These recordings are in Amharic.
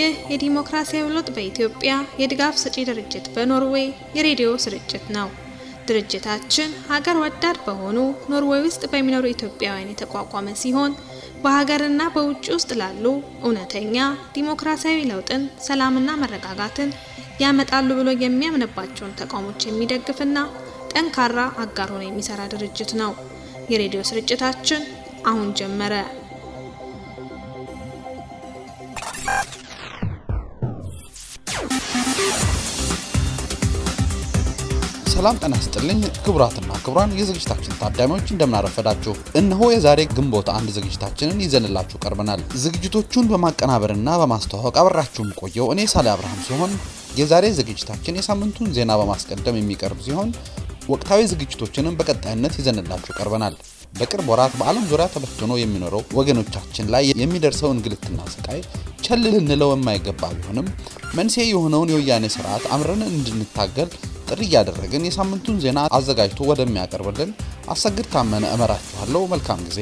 ይህ የዲሞክራሲያዊ ለውጥ በኢትዮጵያ የድጋፍ ሰጪ ድርጅት በኖርዌይ የሬዲዮ ስርጭት ነው። ድርጅታችን ሀገር ወዳድ በሆኑ ኖርዌይ ውስጥ በሚኖሩ ኢትዮጵያውያን የተቋቋመ ሲሆን በሀገርና በውጭ ውስጥ ላሉ እውነተኛ ዲሞክራሲያዊ ለውጥን፣ ሰላምና መረጋጋትን ያመጣሉ ብሎ የሚያምንባቸውን ተቋሞች የሚደግፍና ጠንካራ አጋር ሆኖ የሚሰራ ድርጅት ነው። የሬዲዮ ስርጭታችን አሁን ጀመረ። ሰላም ጤና ይስጥልኝ ክቡራትና ክቡራን የዝግጅታችን ታዳሚዎች እንደምናረፈዳችሁ። እነሆ የዛሬ ግንቦት አንድ ዝግጅታችንን ይዘንላችሁ ቀርበናል። ዝግጅቶቹን በማቀናበርና በማስተዋወቅ አብራችሁም ቆየው እኔ ሳሌ አብርሃም ሲሆን የዛሬ ዝግጅታችን የሳምንቱን ዜና በማስቀደም የሚቀርብ ሲሆን ወቅታዊ ዝግጅቶችንም በቀጣይነት ይዘንላችሁ ቀርበናል። በቅርብ ወራት በዓለም ዙሪያ ተበትኖ የሚኖረው ወገኖቻችን ላይ የሚደርሰው እንግልትና ስቃይ ቸል ልንለው የማይገባ ቢሆንም መንስኤ የሆነውን የወያኔ ስርዓት አምረን እንድንታገል ጥሪ እያደረግን የሳምንቱን ዜና አዘጋጅቶ ወደሚያቀርብልን አሰግድ ታመነ እመራችኋለሁ። መልካም ጊዜ።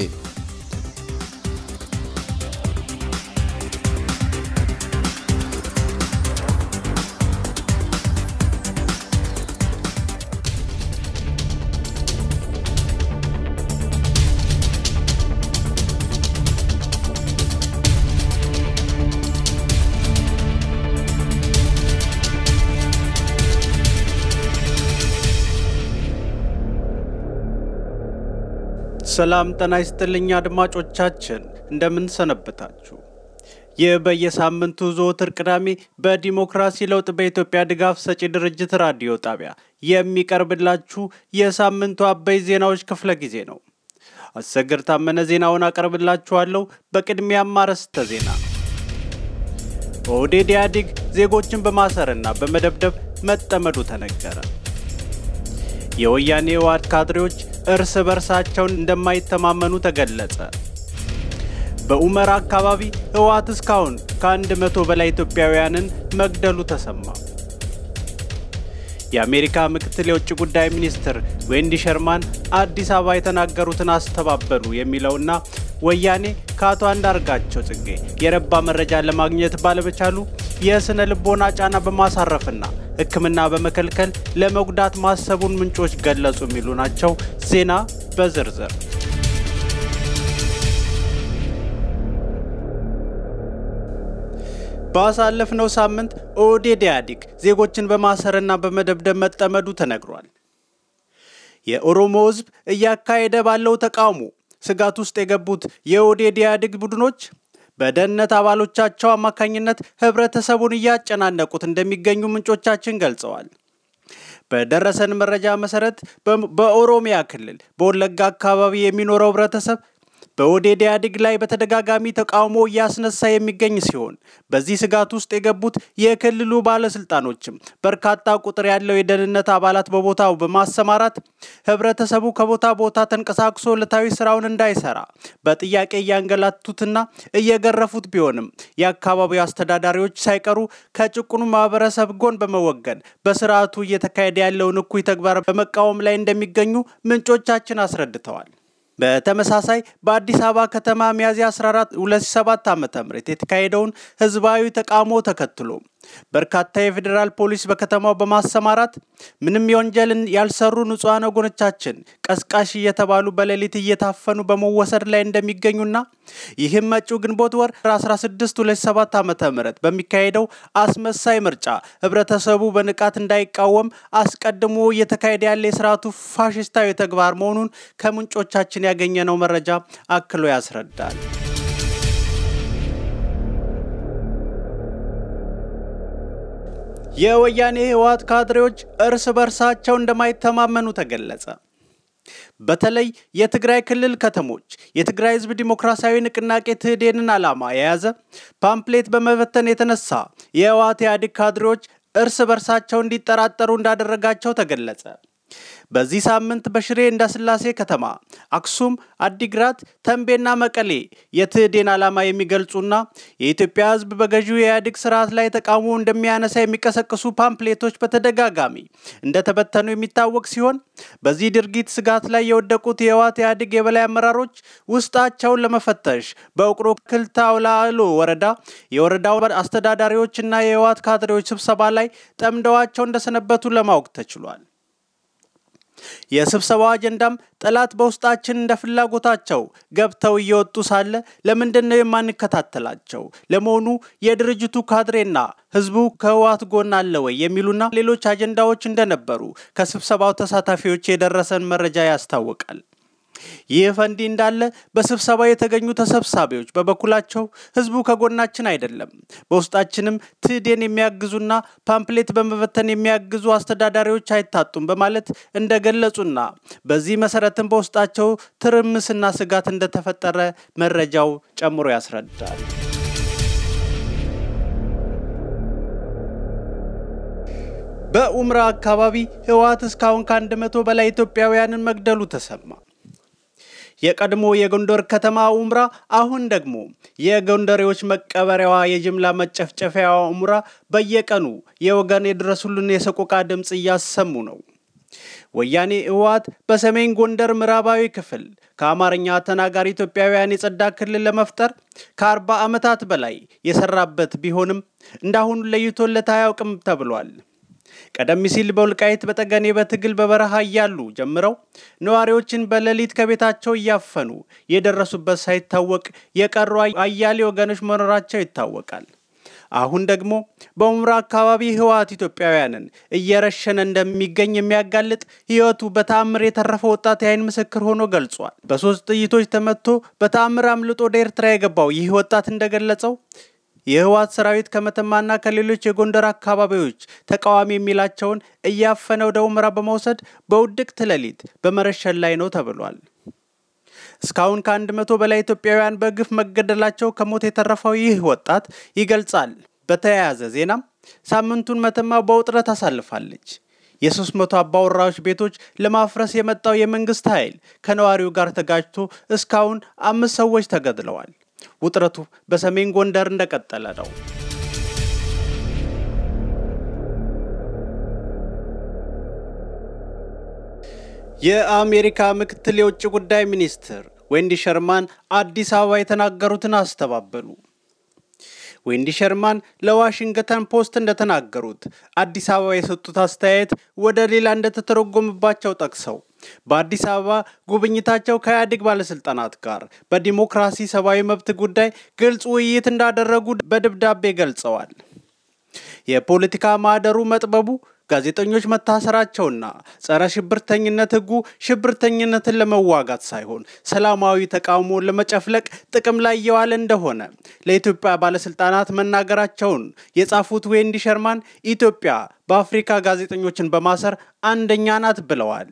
ሰላም ጤና ይስጥልኝ አድማጮቻችን፣ እንደምን ሰነበታችሁ? ይህ በየሳምንቱ ዘወትር ቅዳሜ በዲሞክራሲ ለውጥ በኢትዮጵያ ድጋፍ ሰጪ ድርጅት ራዲዮ ጣቢያ የሚቀርብላችሁ የሳምንቱ አበይ ዜናዎች ክፍለ ጊዜ ነው። አሰግድ ታመነ ዜናውን አቀርብላችኋለሁ። በቅድሚያም አርዕስተ ዜና። ኦህዴድ ኢህአዴግ ዜጎችን በማሰርና በመደብደብ መጠመዱ ተነገረ። የወያኔ ህወሓት ካድሬዎች እርስ በርሳቸውን እንደማይተማመኑ ተገለጸ። በኡመራ አካባቢ ህወሓት እስካሁን ከአንድ መቶ በላይ ኢትዮጵያውያንን መግደሉ ተሰማ። የአሜሪካ ምክትል የውጭ ጉዳይ ሚኒስትር ዌንዲ ሸርማን አዲስ አበባ የተናገሩትን አስተባበሉ የሚለውና ወያኔ ከአቶ አንዳርጋቸው ጽጌ የረባ መረጃ ለማግኘት ባለመቻሉ የስነ ልቦና ጫና በማሳረፍና ሕክምና በመከልከል ለመጉዳት ማሰቡን ምንጮች ገለጹ የሚሉ ናቸው። ዜና በዝርዝር ባሳለፍነው ሳምንት ኦህዴድ ኢህአዴግ ዜጎችን በማሰርና በመደብደብ መጠመዱ ተነግሯል። የኦሮሞ ህዝብ እያካሄደ ባለው ተቃውሞ ስጋት ውስጥ የገቡት የኦህዴድ ኢህአዴግ ቡድኖች በደህንነት አባሎቻቸው አማካኝነት ህብረተሰቡን እያጨናነቁት እንደሚገኙ ምንጮቻችን ገልጸዋል። በደረሰን መረጃ መሰረት በኦሮሚያ ክልል በወለጋ አካባቢ የሚኖረው ህብረተሰብ በኦህዴድ ኢህአዴግ ላይ በተደጋጋሚ ተቃውሞ እያስነሳ የሚገኝ ሲሆን በዚህ ስጋት ውስጥ የገቡት የክልሉ ባለስልጣኖችም በርካታ ቁጥር ያለው የደህንነት አባላት በቦታው በማሰማራት ህብረተሰቡ ከቦታ ቦታ ተንቀሳቅሶ ዕለታዊ ስራውን እንዳይሰራ በጥያቄ እያንገላቱትና እየገረፉት ቢሆንም የአካባቢው አስተዳዳሪዎች ሳይቀሩ ከጭቁኑ ማህበረሰብ ጎን በመወገን በስርዓቱ እየተካሄደ ያለውን እኩይ ተግባር በመቃወም ላይ እንደሚገኙ ምንጮቻችን አስረድተዋል። በተመሳሳይ በአዲስ አበባ ከተማ ሚያዝያ 14 2007 ዓ.ም የተካሄደውን ህዝባዊ ተቃውሞ ተከትሎ በርካታ የፌዴራል ፖሊስ በከተማው በማሰማራት ምንም የወንጀልን ያልሰሩ ንጹሐን ወገኖቻችን ቀስቃሽ እየተባሉ በሌሊት እየታፈኑ በመወሰድ ላይ እንደሚገኙና ይህም መጪው ግንቦት ወር 16 2007 ዓ.ም በሚካሄደው አስመሳይ ምርጫ ህብረተሰቡ በንቃት እንዳይቃወም አስቀድሞ እየተካሄደ ያለ የስርዓቱ ፋሽስታዊ ተግባር መሆኑን ከምንጮቻችን ያገኘነው መረጃ አክሎ ያስረዳል። የወያኔ ህወሓት ካድሬዎች እርስ በርሳቸው እንደማይተማመኑ ተገለጸ። በተለይ የትግራይ ክልል ከተሞች የትግራይ ህዝብ ዲሞክራሲያዊ ንቅናቄ ትህዴንን ዓላማ የያዘ pamphlet በመበተን የተነሳ የህወሓት ኢህአዴግ ካድሬዎች እርስ በርሳቸው እንዲጠራጠሩ እንዳደረጋቸው ተገለጸ። በዚህ ሳምንት በሽሬ እንዳስላሴ ከተማ፣ አክሱም፣ አዲግራት፣ ተንቤንና መቀሌ የትህዴን ዓላማ የሚገልጹና የኢትዮጵያ ሕዝብ በገዢው የኢህአዴግ ስርዓት ላይ ተቃውሞ እንደሚያነሳ የሚቀሰቅሱ pamphlet ኦች በተደጋጋሚ እንደተበተኑ የሚታወቅ ሲሆን በዚህ ድርጊት ስጋት ላይ የወደቁት የህወሓት ኢህአዴግ የበላይ አመራሮች ውስጣቸውን ለመፈተሽ በውቅሮ ክልተ አውላሎ ወረዳ የወረዳው አስተዳዳሪዎችና የህወሓት ካድሬዎች ስብሰባ ላይ ጠምደዋቸው እንደሰነበቱ ለማወቅ ተችሏል። የስብሰባው አጀንዳም ጠላት በውስጣችን እንደ ፍላጎታቸው ገብተው እየወጡ ሳለ ለምንድን ነው የማንከታተላቸው? ለመሆኑ የድርጅቱ ካድሬና ህዝቡ ከህወሓት ጎን አለ ወይ? የሚሉና ሌሎች አጀንዳዎች እንደነበሩ ከስብሰባው ተሳታፊዎች የደረሰን መረጃ ያስታውቃል። ይህ ፈንዲ እንዳለ በስብሰባው የተገኙ ተሰብሳቢዎች በበኩላቸው ህዝቡ ከጎናችን አይደለም፣ በውስጣችንም ትህዴን የሚያግዙና pamphlet በመበተን የሚያግዙ አስተዳዳሪዎች አይታጡም በማለት እንደገለጹና በዚህ መሰረትም በውስጣቸው ትርምስና ስጋት እንደተፈጠረ መረጃው ጨምሮ ያስረዳል። በኡምራ አካባቢ ህወሓት እስካሁን ከአንድ መቶ በላይ ኢትዮጵያውያንን መግደሉ ተሰማ። የቀድሞ የጎንደር ከተማ ኡምራ አሁን ደግሞ የጎንደሬዎች መቀበሪያዋ የጅምላ መጨፍጨፊያዋ ኡምራ በየቀኑ የወገን የድረሱልን የሰቆቃ ድምፅ እያሰሙ ነው። ወያኔ ህወሓት በሰሜን ጎንደር ምዕራባዊ ክፍል ከአማርኛ ተናጋሪ ኢትዮጵያውያን የጸዳ ክልል ለመፍጠር ከአርባ ዓመታት በላይ የሰራበት ቢሆንም እንዳሁኑ ለይቶለት አያውቅም ተብሏል። ቀደም ሲል በወልቃይት በጠገኔ በትግል በበረሃ እያሉ ጀምረው ነዋሪዎችን በሌሊት ከቤታቸው እያፈኑ የደረሱበት ሳይታወቅ የቀሩ አያሌ ወገኖች መኖራቸው ይታወቃል። አሁን ደግሞ በኡምራ አካባቢ ህወሓት ኢትዮጵያውያንን እየረሸነ እንደሚገኝ የሚያጋልጥ ህይወቱ በተአምር የተረፈ ወጣት የአይን ምስክር ሆኖ ገልጿል። በሶስት ጥይቶች ተመቶ በተአምር አምልጦ ወደ ኤርትራ የገባው ይህ ወጣት እንደገለጸው የህወሓት ሰራዊት ከመተማና ከሌሎች የጎንደር አካባቢዎች ተቃዋሚ የሚላቸውን እያፈነ ወደ ኡምራ በመውሰድ በውድቅት ሌሊት በመረሸን ላይ ነው ተብሏል። እስካሁን ከአንድ መቶ በላይ ኢትዮጵያውያን በግፍ መገደላቸው ከሞት የተረፈው ይህ ወጣት ይገልጻል። በተያያዘ ዜናም ሳምንቱን መተማ በውጥረት አሳልፋለች። የሶስት መቶ አባወራዎች ቤቶች ለማፍረስ የመጣው የመንግስት ኃይል ከነዋሪው ጋር ተጋጅቶ እስካሁን አምስት ሰዎች ተገድለዋል። ውጥረቱ በሰሜን ጎንደር እንደቀጠለ ነው። የአሜሪካ ምክትል የውጭ ጉዳይ ሚኒስትር ዌንዲ ሸርማን አዲስ አበባ የተናገሩትን አስተባበሉ። ዌንዲ ሸርማን ለዋሽንግተን ፖስት እንደተናገሩት አዲስ አበባ የሰጡት አስተያየት ወደ ሌላ እንደተተረጎመባቸው ጠቅሰው በአዲስ አበባ ጉብኝታቸው ከኢህአዴግ ባለስልጣናት ጋር በዲሞክራሲ ሰብአዊ መብት ጉዳይ ግልጽ ውይይት እንዳደረጉ በደብዳቤ ገልጸዋል። የፖለቲካ ማህደሩ መጥበቡ ጋዜጠኞች መታሰራቸውና ጸረ ሽብርተኝነት ሕጉ ሽብርተኝነትን ለመዋጋት ሳይሆን ሰላማዊ ተቃውሞን ለመጨፍለቅ ጥቅም ላይ እየዋለ እንደሆነ ለኢትዮጵያ ባለስልጣናት መናገራቸውን የጻፉት ዌንዲ ሸርማን ኢትዮጵያ በአፍሪካ ጋዜጠኞችን በማሰር አንደኛ ናት ብለዋል።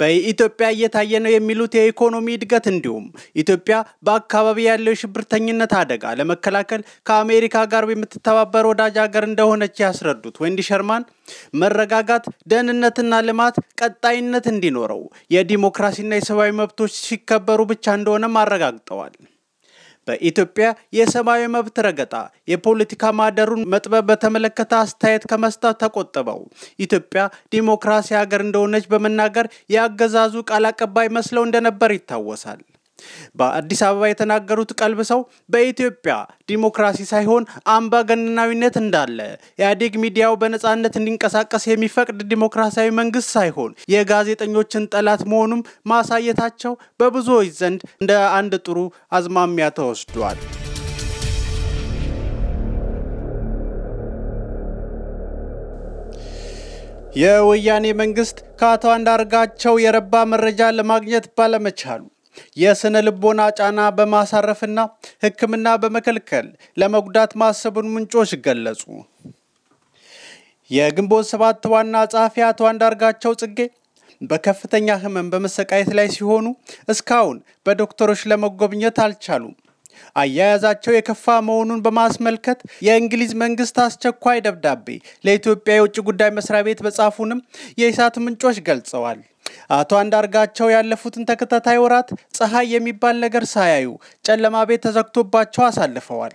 በኢትዮጵያ እየታየ ነው የሚሉት የኢኮኖሚ እድገት እንዲሁም ኢትዮጵያ በአካባቢ ያለው የሽብርተኝነት አደጋ ለመከላከል ከአሜሪካ ጋር የምትተባበር ወዳጅ ሀገር እንደሆነች ያስረዱት ዌንዲ ሸርማን መረጋጋት፣ ደህንነትና ልማት ቀጣይነት እንዲኖረው የዲሞክራሲና የሰብአዊ መብቶች ሲከበሩ ብቻ እንደሆነም አረጋግጠዋል። በኢትዮጵያ የሰብአዊ መብት ረገጣ የፖለቲካ ማህደሩን መጥበብ በተመለከተ አስተያየት ከመስጠት ተቆጥበው ኢትዮጵያ ዲሞክራሲ ሀገር እንደሆነች በመናገር የአገዛዙ ቃል አቀባይ መስለው እንደነበር ይታወሳል። በአዲስ አበባ የተናገሩት ቀልብሰው በኢትዮጵያ ዲሞክራሲ ሳይሆን አምባገነናዊነት እንዳለ ኢህአዴግ ሚዲያው በነጻነት እንዲንቀሳቀስ የሚፈቅድ ዲሞክራሲያዊ መንግስት ሳይሆን የጋዜጠኞችን ጠላት መሆኑም ማሳየታቸው በብዙዎች ዘንድ እንደ አንድ ጥሩ አዝማሚያ ተወስዷል። የወያኔ መንግስት ከአቶ አንዳርጋቸው የረባ መረጃ ለማግኘት ባለመቻሉ የስነ ልቦና ጫና በማሳረፍና ሕክምና በመከልከል ለመጉዳት ማሰቡን ምንጮች ገለጹ። የግንቦት ሰባት ዋና ጸሐፊ አቶ አንዳርጋቸው ጽጌ በከፍተኛ ህመም በመሰቃየት ላይ ሲሆኑ እስካሁን በዶክተሮች ለመጎብኘት አልቻሉም። አያያዛቸው የከፋ መሆኑን በማስመልከት የእንግሊዝ መንግስት አስቸኳይ ደብዳቤ ለኢትዮጵያ የውጭ ጉዳይ መስሪያ ቤት መጻፉንም የኢሳት ምንጮች ገልጸዋል። አቶ አንዳርጋቸው ያለፉትን ተከታታይ ወራት ፀሐይ የሚባል ነገር ሳያዩ ጨለማ ቤት ተዘግቶባቸው አሳልፈዋል።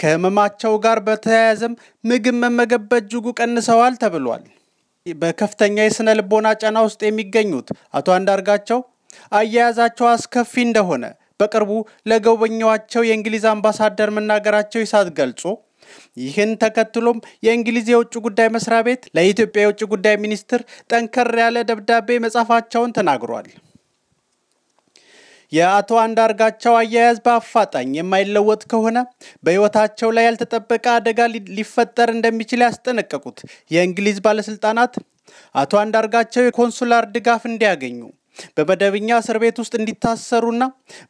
ከህመማቸው ጋር በተያያዘም ምግብ መመገብ በእጅጉ ቀንሰዋል ተብሏል። በከፍተኛ የስነ ልቦና ጫና ውስጥ የሚገኙት አቶ አንዳርጋቸው አያያዛቸው አስከፊ እንደሆነ በቅርቡ ለጎበኟቸው የእንግሊዝ አምባሳደር መናገራቸው ኢሳት ገልጾ ይህን ተከትሎም የእንግሊዝ የውጭ ጉዳይ መስሪያ ቤት ለኢትዮጵያ የውጭ ጉዳይ ሚኒስትር ጠንከር ያለ ደብዳቤ መጻፋቸውን ተናግሯል። የአቶ አንዳርጋቸው አያያዝ በአፋጣኝ የማይለወጥ ከሆነ በሕይወታቸው ላይ ያልተጠበቀ አደጋ ሊፈጠር እንደሚችል ያስጠነቀቁት የእንግሊዝ ባለስልጣናት አቶ አንዳርጋቸው የኮንሱላር ድጋፍ እንዲያገኙ በመደበኛ እስር ቤት ውስጥ እንዲታሰሩና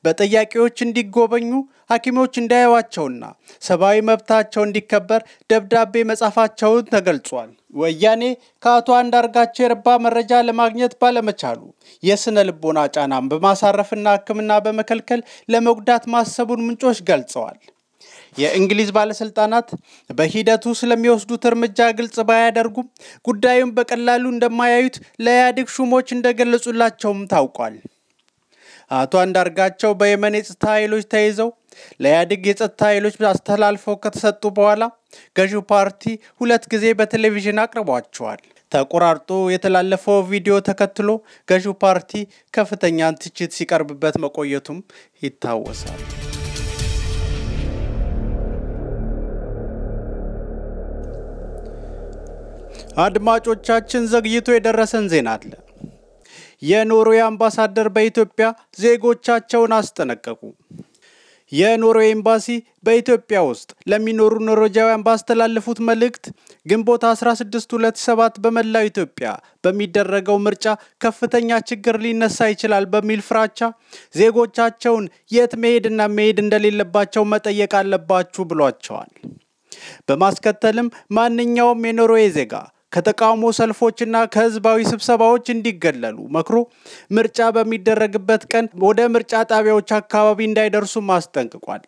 በጠያቂዎች እንዲጎበኙ ሐኪሞች እንዳያዩዋቸውና ሰብአዊ መብታቸው እንዲከበር ደብዳቤ መጻፋቸውን ተገልጿል። ወያኔ ከአቶ አንዳርጋቸው የረባ መረጃ ለማግኘት ባለመቻሉ የስነ ልቦና ጫናም በማሳረፍና ሕክምና በመከልከል ለመጉዳት ማሰቡን ምንጮች ገልጸዋል። የእንግሊዝ ባለስልጣናት በሂደቱ ስለሚወስዱት እርምጃ ግልጽ ባያደርጉም ጉዳዩን በቀላሉ እንደማያዩት ለኢህአዴግ ሹሞች እንደገለጹላቸውም ታውቋል። አቶ አንዳርጋቸው በየመን የጸጥታ ኃይሎች ተይዘው ለኢህአዴግ የጸጥታ ኃይሎች አስተላልፈው ከተሰጡ በኋላ ገዢው ፓርቲ ሁለት ጊዜ በቴሌቪዥን አቅርቧቸዋል። ተቆራርጦ የተላለፈው ቪዲዮ ተከትሎ ገዢው ፓርቲ ከፍተኛ ትችት ሲቀርብበት መቆየቱም ይታወሳል። አድማጮቻችን ዘግይቶ የደረሰን ዜና አለ። የኖርዌይ አምባሳደር በኢትዮጵያ ዜጎቻቸውን አስጠነቀቁ። የኖርዌይ ኤምባሲ በኢትዮጵያ ውስጥ ለሚኖሩ ኖርዌጃውያን ባስተላለፉት መልእክት ግንቦት 16 2007 በመላው ኢትዮጵያ በሚደረገው ምርጫ ከፍተኛ ችግር ሊነሳ ይችላል በሚል ፍራቻ ዜጎቻቸውን የት መሄድና መሄድ እንደሌለባቸው መጠየቅ አለባችሁ ብሏቸዋል። በማስከተልም ማንኛውም የኖርዌይ ዜጋ ከተቃውሞ ሰልፎችና ከህዝባዊ ስብሰባዎች እንዲገለሉ መክሮ ምርጫ በሚደረግበት ቀን ወደ ምርጫ ጣቢያዎች አካባቢ እንዳይደርሱም አስጠንቅቋል።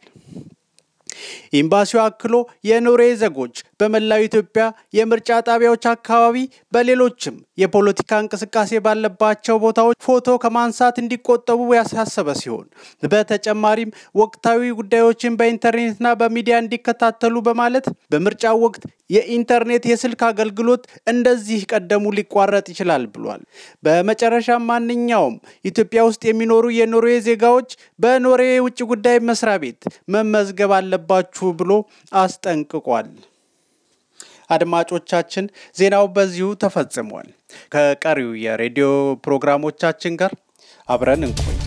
ኤምባሲው አክሎ የኖርዌይ ዜጎች በመላው ኢትዮጵያ የምርጫ ጣቢያዎች አካባቢ፣ በሌሎችም የፖለቲካ እንቅስቃሴ ባለባቸው ቦታዎች ፎቶ ከማንሳት እንዲቆጠቡ ያሳሰበ ሲሆን በተጨማሪም ወቅታዊ ጉዳዮችን በኢንተርኔትና በሚዲያ እንዲከታተሉ በማለት በምርጫው ወቅት የኢንተርኔት የስልክ አገልግሎት እንደዚህ ቀደሙ ሊቋረጥ ይችላል ብሏል። በመጨረሻም ማንኛውም ኢትዮጵያ ውስጥ የሚኖሩ የኖርዌይ ዜጋዎች በኖርዌይ የውጭ ጉዳይ መስሪያ ቤት መመዝገብ አለባችሁ ብሎ አስጠንቅቋል። አድማጮቻችን ዜናው በዚሁ ተፈጽሟል። ከቀሪው የሬዲዮ ፕሮግራሞቻችን ጋር አብረን እንቆይ።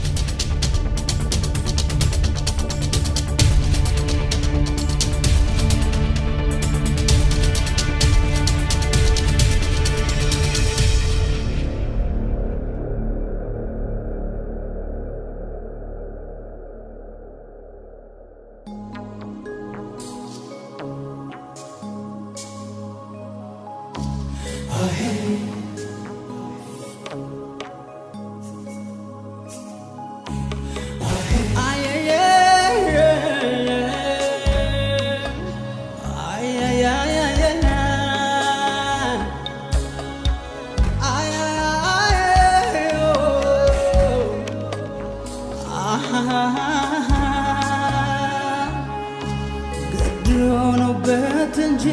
ገድሎኖበት እንጂ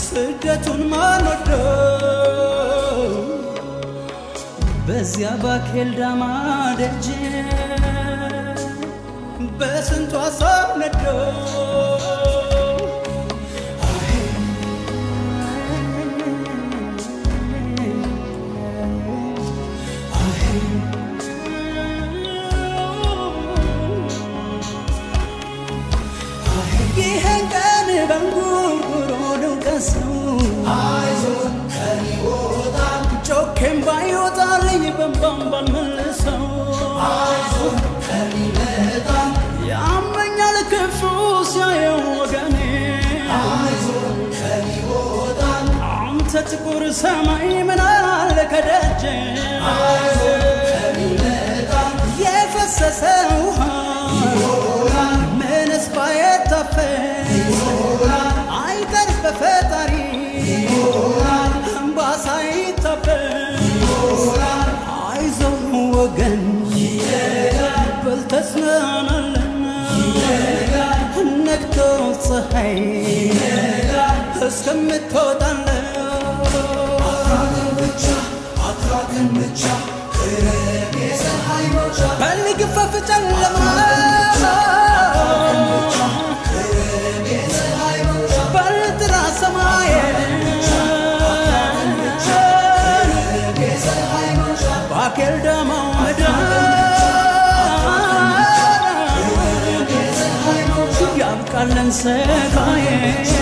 ስደቱን ማን ወደው በዚያ ባኬል ዳማ ደጅ በስንቱ ሀሳብ ነደው ባይወጣልኝ በንባም ባልመልሰው አይዞን ከሚመጣል ያመኛል ክፉ ሲያየው ወገኔ አንተ ጥቁር ሰማይ ምን አለ ከደጅ የፈሰሰ የሰው قن بل تسمعنا لنا إنك توصحي تسمت توتان لنا. اطراق المتشا اطراق المتشا خيرك يا سحاي موجه بل قفف جلم sevdaya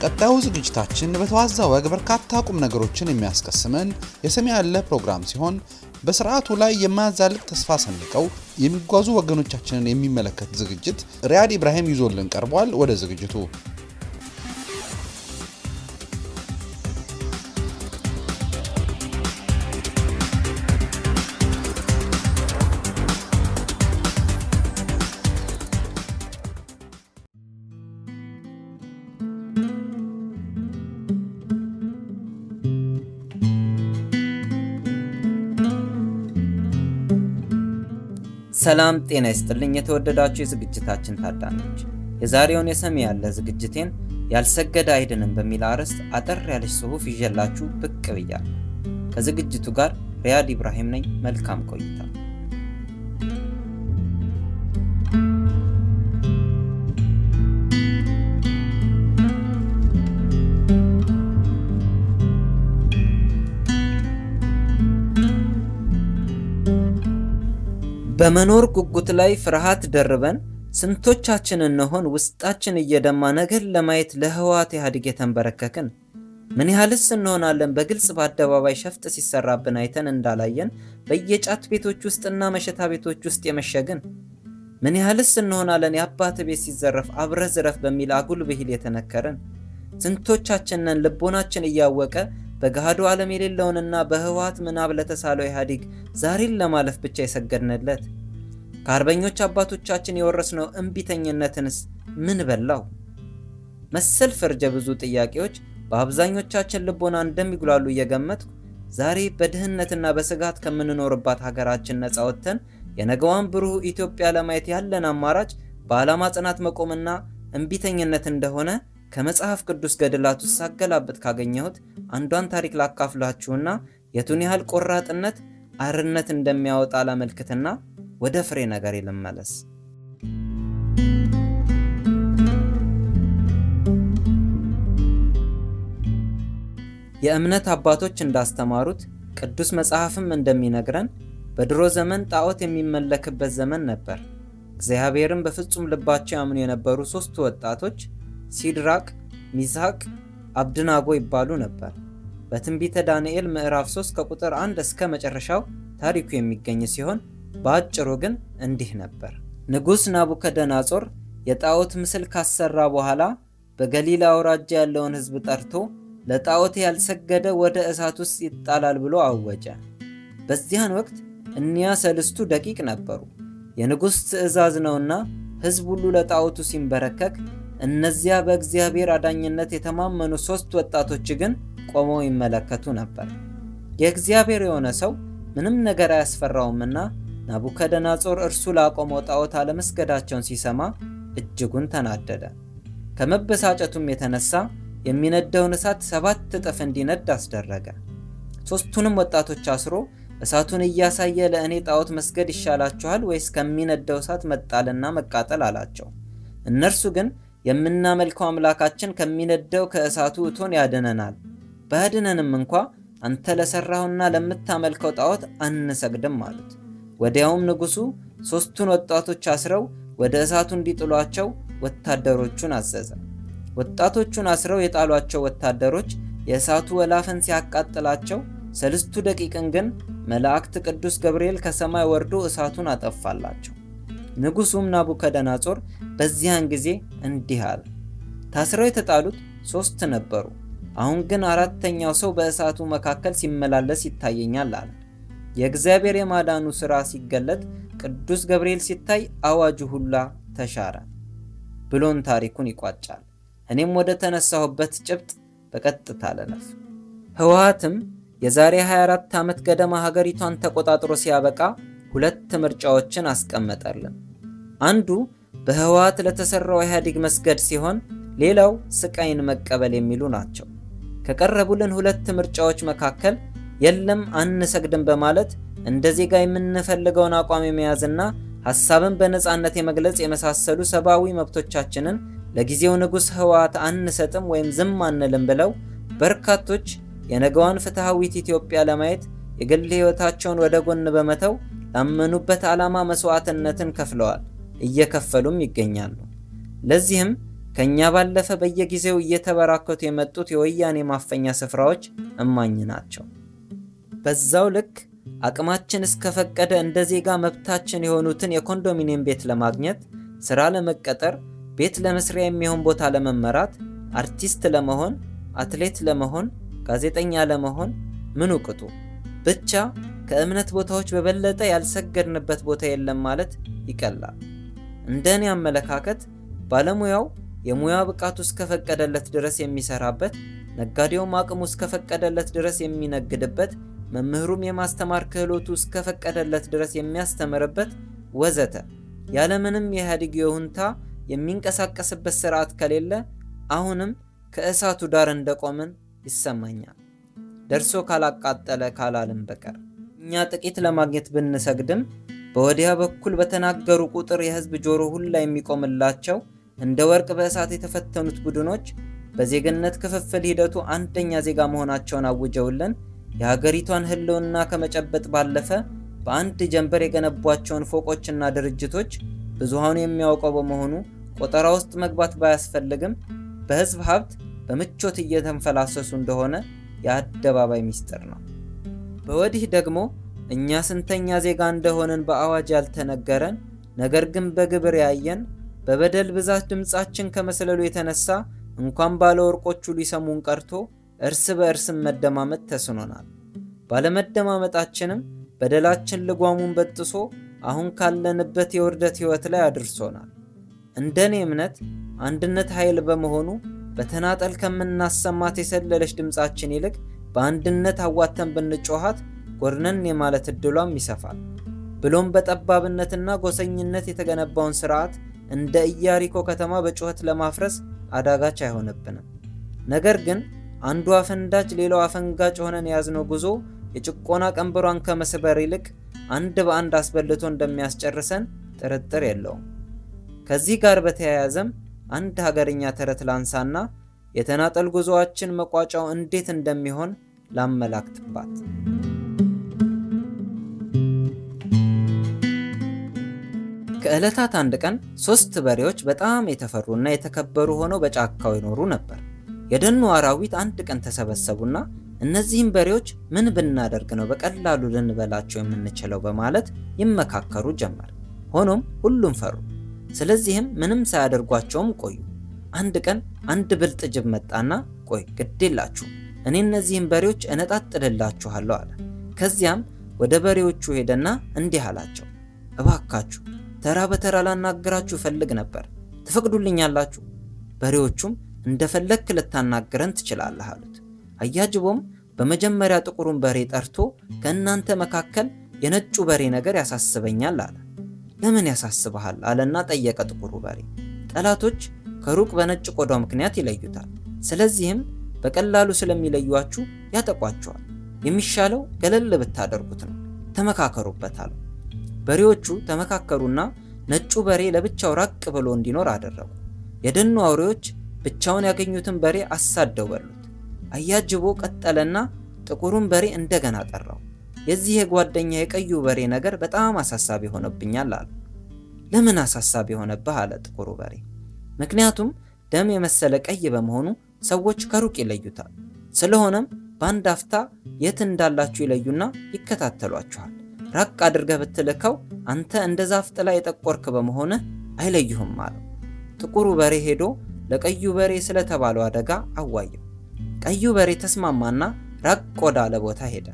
ቀጣዩ ዝግጅታችን በተዋዛ ወግ በርካታ ቁም ነገሮችን የሚያስቀስመን የሰሚ ያለ ፕሮግራም ሲሆን በስርዓቱ ላይ የማያዛልቅ ተስፋ ሰንቀው የሚጓዙ ወገኖቻችንን የሚመለከት ዝግጅት ሪያድ ኢብራሂም ይዞልን ቀርቧል። ወደ ዝግጅቱ ሰላም ጤና ይስጥልኝ። የተወደዳችሁ የዝግጅታችን ታዳሚዎች የዛሬውን የሰሚ ያለ ዝግጅቴን ያልሰገደ አይድንም በሚል አርዕስት አጠር ያለች ጽሑፍ ይዤላችሁ ብቅ ብያለሁ። ከዝግጅቱ ጋር ሪያድ ኢብራሂም ነኝ። መልካም ቆይታ። በመኖር ጉጉት ላይ ፍርሃት ደርበን ስንቶቻችን እንሆን ውስጣችን እየደማ ነገር ለማየት ለህወሓት ኢህአዴግ የተንበረከክን? ምን ያህልስ እንሆናለን በግልጽ በአደባባይ ሸፍጥ ሲሰራብን አይተን እንዳላየን በየጫት ቤቶች ውስጥና መሸታ ቤቶች ውስጥ የመሸግን? ምን ያህልስ እንሆናለን የአባት ቤት ሲዘረፍ አብረ ዝረፍ በሚል አጉል ብሂል የተነከርን? ስንቶቻችንን ልቦናችን እያወቀ በገሃዱ ዓለም የሌለውንና በህወሓት ምናብ ለተሳለው ኢህአዴግ ዛሬን ለማለፍ ብቻ የሰገድንለት? ከአርበኞች አባቶቻችን የወረስነው እምቢተኝነትንስ ምን በላው? መሰል ፈርጀ ብዙ ጥያቄዎች በአብዛኞቻችን ልቦና እንደሚጉላሉ እየገመትኩ ዛሬ በድህነትና በስጋት ከምንኖርባት ሀገራችን ነፃ ወጥተን የነገዋን ብሩህ ኢትዮጵያ ለማየት ያለን አማራጭ በዓላማ ጽናት መቆምና እምቢተኝነት እንደሆነ ከመጽሐፍ ቅዱስ ገድላት ውስጥ ሳገላብጥ ካገኘሁት አንዷን ታሪክ ላካፍላችሁና የቱን ያህል ቆራጥነት አርነት እንደሚያወጣ ላመልክትና ወደ ፍሬ ነገር ልመለስ። የእምነት አባቶች እንዳስተማሩት ቅዱስ መጽሐፍም እንደሚነግረን በድሮ ዘመን ጣዖት የሚመለክበት ዘመን ነበር። እግዚአብሔርን በፍጹም ልባቸው ያምኑ የነበሩ ሦስቱ ወጣቶች ሲድራቅ፣ ሚሳቅ፣ አብድናጎ ይባሉ ነበር። በትንቢተ ዳንኤል ምዕራፍ 3 ከቁጥር 1 እስከ መጨረሻው ታሪኩ የሚገኝ ሲሆን በአጭሩ ግን እንዲህ ነበር። ንጉሥ ናቡከደናጾር የጣዖት ምስል ካሰራ በኋላ በገሊላ አውራጃ ያለውን ሕዝብ ጠርቶ ለጣዖት ያልሰገደ ወደ እሳት ውስጥ ይጣላል ብሎ አወጀ። በዚያን ወቅት እኒያ ሰልስቱ ደቂቅ ነበሩ። የንጉሥ ትእዛዝ ነውና ሕዝብ ሁሉ ለጣዖቱ ሲንበረከክ፣ እነዚያ በእግዚአብሔር አዳኝነት የተማመኑ ሦስት ወጣቶች ግን ቆመው ይመለከቱ ነበር። የእግዚአብሔር የሆነ ሰው ምንም ነገር አያስፈራውምና ናቡከደነጾር እርሱ ላቆመው ጣዖት አለመስገዳቸውን ሲሰማ እጅጉን ተናደደ። ከመበሳጨቱም የተነሳ የሚነደውን እሳት ሰባት እጥፍ እንዲነድ አስደረገ። ሦስቱንም ወጣቶች አስሮ እሳቱን እያሳየ ለእኔ ጣዖት መስገድ ይሻላችኋል ወይስ ከሚነደው እሳት መጣልና መቃጠል አላቸው። እነርሱ ግን የምናመልከው አምላካችን ከሚነደው ከእሳቱ እቶን ያድነናል፣ ባያድነንም እንኳ አንተ ለሠራውና ለምታመልከው ጣዖት አንሰግድም አሉት። ወዲያውም ንጉሡ ሦስቱን ወጣቶች አስረው ወደ እሳቱ እንዲጥሏቸው ወታደሮቹን አዘዘ። ወጣቶቹን አስረው የጣሏቸው ወታደሮች የእሳቱ ወላፈን ሲያቃጥላቸው፣ ሰልስቱ ደቂቅን ግን መላእክት ቅዱስ ገብርኤል ከሰማይ ወርዶ እሳቱን አጠፋላቸው። ንጉሡም ናቡከደነጾር በዚያን ጊዜ እንዲህ አለ፣ ታስረው የተጣሉት ሦስት ነበሩ። አሁን ግን አራተኛው ሰው በእሳቱ መካከል ሲመላለስ ይታየኛል አለ። የእግዚአብሔር የማዳኑ ሥራ ሲገለጥ ቅዱስ ገብርኤል ሲታይ አዋጁ ሁላ ተሻረ ብሎን ታሪኩን ይቋጫል። እኔም ወደ ተነሳሁበት ጭብጥ በቀጥታ ለነፍ ህወሓትም የዛሬ 24 ዓመት ገደማ ሀገሪቷን ተቆጣጥሮ ሲያበቃ ሁለት ምርጫዎችን አስቀመጠልን። አንዱ በህወሓት ለተሰራው ኢህአዴግ መስገድ ሲሆን ሌላው ስቃይን መቀበል የሚሉ ናቸው። ከቀረቡልን ሁለት ምርጫዎች መካከል የለም አንሰግድም በማለት እንደ ዜጋ የምንፈልገውን አቋም የመያዝና ሐሳብን በነፃነት የመግለጽ የመሳሰሉ ሰብአዊ መብቶቻችንን ለጊዜው ንጉሥ ህወሓት አንሰጥም ወይም ዝም አንልም ብለው በርካቶች የነገዋን ፍትሐዊት ኢትዮጵያ ለማየት የግል ሕይወታቸውን ወደ ጎን በመተው ላመኑበት ዓላማ መሥዋዕትነትን ከፍለዋል፣ እየከፈሉም ይገኛሉ። ለዚህም ከእኛ ባለፈ በየጊዜው እየተበራከቱ የመጡት የወያኔ ማፈኛ ስፍራዎች እማኝ ናቸው። በዛው ልክ አቅማችን እስከፈቀደ እንደ ዜጋ መብታችን የሆኑትን የኮንዶሚኒየም ቤት ለማግኘት፣ ሥራ ለመቀጠር፣ ቤት ለመስሪያ የሚሆን ቦታ ለመመራት፣ አርቲስት ለመሆን፣ አትሌት ለመሆን፣ ጋዜጠኛ ለመሆን ምኑ ቅጡ ብቻ ከእምነት ቦታዎች በበለጠ ያልሰገድንበት ቦታ የለም ማለት ይቀላል። እንደ እኔ አመለካከት ባለሙያው የሙያ ብቃቱ እስከፈቀደለት ድረስ የሚሰራበት፣ ነጋዴውም አቅሙ እስከፈቀደለት ድረስ የሚነግድበት፣ መምህሩም የማስተማር ክህሎቱ እስከፈቀደለት ድረስ የሚያስተምርበት ወዘተ ያለምንም የኢህአዴግ ይሁንታ የሚንቀሳቀስበት ስርዓት ከሌለ አሁንም ከእሳቱ ዳር እንደቆምን ይሰማኛል። ደርሶ ካላቃጠለ ካላልን በቀር እኛ ጥቂት ለማግኘት ብንሰግድም በወዲያ በኩል በተናገሩ ቁጥር የህዝብ ጆሮ ሁላ የሚቆምላቸው እንደ ወርቅ በእሳት የተፈተኑት ቡድኖች በዜግነት ክፍፍል ሂደቱ አንደኛ ዜጋ መሆናቸውን አውጀውልን የሀገሪቷን ህልውና ከመጨበጥ ባለፈ በአንድ ጀንበር የገነቧቸውን ፎቆችና ድርጅቶች ብዙሃኑ የሚያውቀው በመሆኑ ቆጠራ ውስጥ መግባት ባያስፈልግም በህዝብ ሀብት በምቾት እየተንፈላሰሱ እንደሆነ የአደባባይ ሚስጥር ነው። በወዲህ ደግሞ እኛ ስንተኛ ዜጋ እንደሆንን በአዋጅ ያልተነገረን ነገር ግን በግብር ያየን በበደል ብዛት ድምፃችን ከመሰለሉ የተነሳ እንኳን ባለ ወርቆቹ ሊሰሙን ቀርቶ እርስ በእርስም መደማመጥ ተስኖናል። ባለመደማመጣችንም በደላችን ልጓሙን በጥሶ አሁን ካለንበት የውርደት ሕይወት ላይ አድርሶናል። እንደኔ እምነት አንድነት ኃይል በመሆኑ በተናጠል ከምናሰማት የሰለለች ድምፃችን ይልቅ በአንድነት አዋተን ብንጮኋት ጎርነን የማለት እድሏም ይሰፋል። ብሎም በጠባብነትና ጎሰኝነት የተገነባውን ስርዓት እንደ ኢያሪኮ ከተማ በጩኸት ለማፍረስ አዳጋች አይሆንብንም። ነገር ግን አንዱ አፈንዳጅ ሌላው አፈንጋጭ ሆነን የያዝነው ጉዞ የጭቆና ቀንበሯን ከመስበር ይልቅ አንድ በአንድ አስበልቶ እንደሚያስጨርሰን ጥርጥር የለውም። ከዚህ ጋር በተያያዘም አንድ ሀገርኛ ተረት ላንሳና የተናጠል ጉዞአችን መቋጫው እንዴት እንደሚሆን ላመላክትባት። ከዕለታት አንድ ቀን ሶስት በሬዎች በጣም የተፈሩና የተከበሩ ሆነው በጫካው ይኖሩ ነበር። የደኑ አራዊት አንድ ቀን ተሰበሰቡና እነዚህም በሬዎች ምን ብናደርግ ነው በቀላሉ ልንበላቸው የምንችለው በማለት ይመካከሩ ጀመር። ሆኖም ሁሉም ፈሩ። ስለዚህም ምንም ሳያደርጓቸውም ቆዩ። አንድ ቀን አንድ ብልጥ ጅብ መጣና ቆይ ግድ የላችሁ እኔ እነዚህን በሬዎች እነጣጥልላችኋለሁ አለ። ከዚያም ወደ በሬዎቹ ሄደና እንዲህ አላቸው፣ እባካችሁ ተራ በተራ ላናግራችሁ እፈልግ ነበር፣ ትፈቅዱልኛላችሁ? በሬዎቹም እንደፈለግክ ልታናግረን ትችላለህ አሉት። አያጅቦም በመጀመሪያ ጥቁሩን በሬ ጠርቶ ከእናንተ መካከል የነጩ በሬ ነገር ያሳስበኛል አለ። ለምን ያሳስበሃል አለና ጠየቀ ጥቁሩ በሬ። ጠላቶች ከሩቅ በነጭ ቆዳው ምክንያት ይለዩታል። ስለዚህም በቀላሉ ስለሚለዩአችሁ ያጠቋቸዋል። የሚሻለው ገለል ብታደርጉት ነው። ተመካከሩበት አሉ። በሬዎቹ ተመካከሩና ነጩ በሬ ለብቻው ራቅ ብሎ እንዲኖር አደረጉ። የደኑ አውሬዎች ብቻውን ያገኙትን በሬ አሳደው በሉት። አያጅቦ ቀጠለና ጥቁሩን በሬ እንደገና ጠራው። የዚህ የጓደኛ የቀዩ በሬ ነገር በጣም አሳሳቢ ሆነብኛል አለ። ለምን አሳሳቢ ሆነብህ? አለ ጥቁሩ በሬ። ምክንያቱም ደም የመሰለ ቀይ በመሆኑ ሰዎች ከሩቅ ይለዩታል። ስለሆነም በአንድ አፍታ የት እንዳላችሁ ይለዩና ይከታተሏችኋል። ራቅ አድርገህ ብትልከው አንተ እንደ ዛፍ ጥላ የጠቆርክ በመሆንህ አይለዩህም አለው። ጥቁሩ በሬ ሄዶ ለቀዩ በሬ ስለተባለው አደጋ አዋየው። ቀዩ በሬ ተስማማና ራቅ ወዳለ ቦታ ሄደ።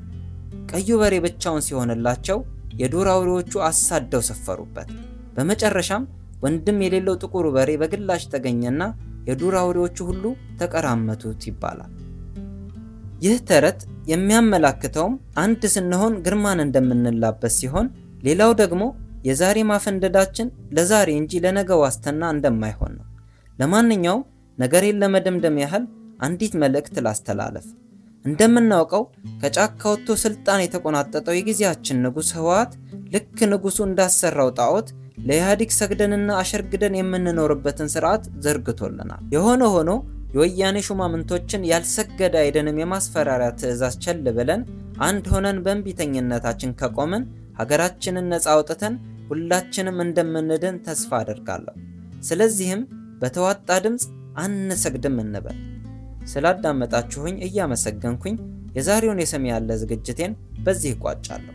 ቀዩ በሬ ብቻውን ሲሆንላቸው የዱር አውሬዎቹ አሳደው ሰፈሩበት። በመጨረሻም ወንድም የሌለው ጥቁሩ በሬ በግላጭ ተገኘና የዱር አውሬዎቹ ሁሉ ተቀራመቱት ይባላል። ይህ ተረት የሚያመላክተውም አንድ ስንሆን ግርማን እንደምንላበስ ሲሆን፣ ሌላው ደግሞ የዛሬ ማፈንደዳችን ለዛሬ እንጂ ለነገ ዋስትና እንደማይሆን ነው። ለማንኛውም ነገሬን ለመደምደም ያህል አንዲት መልእክት ላስተላለፍ። እንደምናውቀው ከጫካ ወጥቶ ስልጣን የተቆናጠጠው የጊዜያችን ንጉሥ ህወሓት ልክ ንጉሱ እንዳሰራው ጣዖት ለኢህአዴግ ሰግደንና አሸርግደን የምንኖርበትን ስርዓት ዘርግቶልናል። የሆነ ሆኖ የወያኔ ሹማምንቶችን ያልሰገደ አይደንም የማስፈራሪያ ትዕዛዝ ቸል ብለን አንድ ሆነን በእንቢተኝነታችን ከቆምን ሀገራችንን ነፃ አውጥተን ሁላችንም እንደምንድን ተስፋ አደርጋለሁ። ስለዚህም በተዋጣ ድምፅ አንሰግድም እንበል። ስላዳመጣችሁኝ እያመሰገንኩኝ የዛሬውን የሰሚ ያለ ዝግጅቴን በዚህ እቋጫለሁ።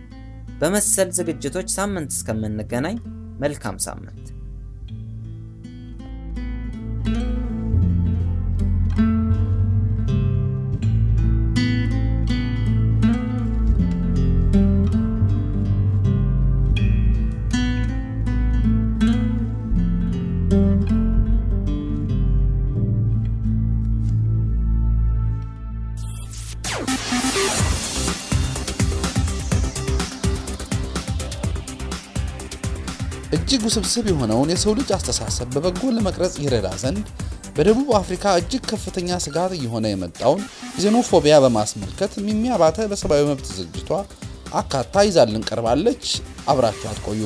በመሰል ዝግጅቶች ሳምንት እስከምንገናኝ መልካም ሳምንት። እጅግ ውስብስብ የሆነውን የሰው ልጅ አስተሳሰብ በበጎ ለመቅረጽ ይረዳ ዘንድ በደቡብ አፍሪካ እጅግ ከፍተኛ ስጋት እየሆነ የመጣውን ዜኖፎቢያ በማስመልከት ሚሚ አባተ በሰብአዊ መብት ዝግጅቷ አካታ ይዛልን ቀርባለች። አብራችሁ አትቆዩ።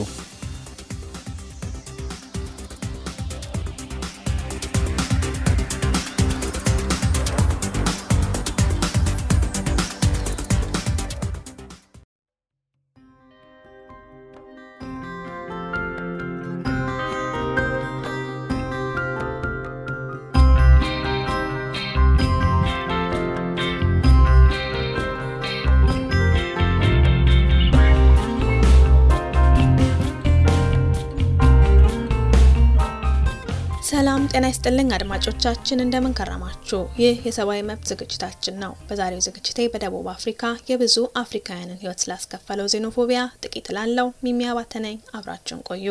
ይስጥልኝ አድማጮቻችን፣ እንደምን ከረማችሁ? ይህ የሰብአዊ መብት ዝግጅታችን ነው። በዛሬው ዝግጅቴ በደቡብ አፍሪካ የብዙ አፍሪካውያንን ሕይወት ስላስከፈለው ዜኖፎቢያ ጥቂት ላለው ሚሚ አባተ ነኝ። አብራችሁን ቆዩ።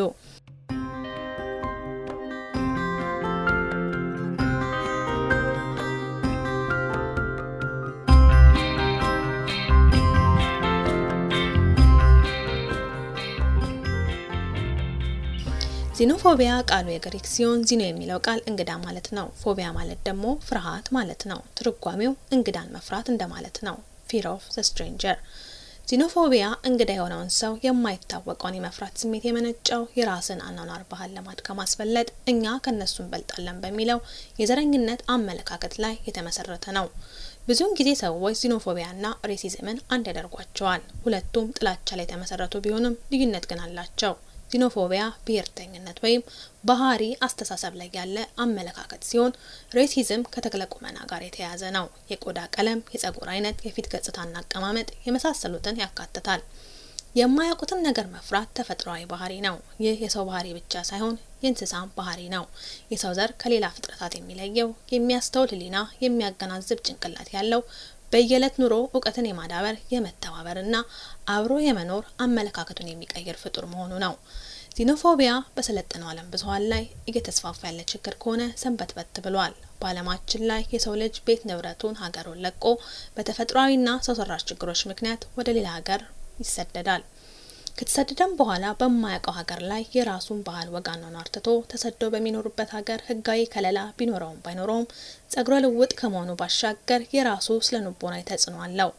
Xenophobia ቃሉ የግሪክ ሲሆን xeno የሚለው ቃል እንግዳ ማለት ነው። Phobia ማለት ደግሞ ፍርሃት ማለት ነው። ትርጓሜው እንግዳን መፍራት እንደማለት ነው። Fear of the stranger። Xenophobia እንግዳ የሆነውን ሰው የማይታወቀውን የመፍራት ስሜት የመነጨው የራስን አኗኗር ባህል ልማድ ከማስበለጥ እኛ ከነሱ እንበልጣለን በሚለው የዘረኝነት አመለካከት ላይ የተመሰረተ ነው። ብዙውን ጊዜ ሰዎች xenophobia ና racism ን አንድ ያደርጓቸዋል። ሁለቱም ጥላቻ ላይ የተመሰረቱ ቢሆንም ልዩነት ግን አላቸው። ዚኖፎቢያ ብሔርተኝነት ወይም ባህሪ አስተሳሰብ ላይ ያለ አመለካከት ሲሆን ሬሲዝም ከተክለ ቁመና ጋር የተያያዘ ነው። የቆዳ ቀለም፣ የጸጉር አይነት፣ የፊት ገጽታና አቀማመጥ የመሳሰሉትን ያካትታል። የማያውቁትን ነገር መፍራት ተፈጥሯዊ ባህሪ ነው። ይህ የሰው ባህሪ ብቻ ሳይሆን የእንስሳም ባህሪ ነው። የሰው ዘር ከሌላ ፍጥረታት የሚለየው የሚያስተውል ሕሊና፣ የሚያገናዝብ ጭንቅላት ያለው በየዕለት ኑሮ እውቀትን የማዳበር የመተባበርና አብሮ የመኖር አመለካከቱን የሚቀይር ፍጡር መሆኑ ነው። ዚኖፎቢያ በሰለጠነው ዓለም ብዙኃን ላይ እየተስፋፋ ያለ ችግር ከሆነ ሰንበትበት ብሏል። በዓለማችን ላይ የሰው ልጅ ቤት ንብረቱን ሀገሩን ለቆ በተፈጥሯዊና ሰው ሰራሽ ችግሮች ምክንያት ወደ ሌላ ሀገር ይሰደዳል። ከተሰደደም በኋላ በማያውቀው ሀገር ላይ የራሱን ባህል ወግ አኗኗር ትቶ ተሰዶ በሚኖሩበት ሀገር ሕጋዊ ከለላ ቢኖረውም ባይኖረውም ጸጉረ ልውጥ ከመሆኑ ባሻገር የራሱ ስነ ልቦናዊ ተጽዕኖ አለው።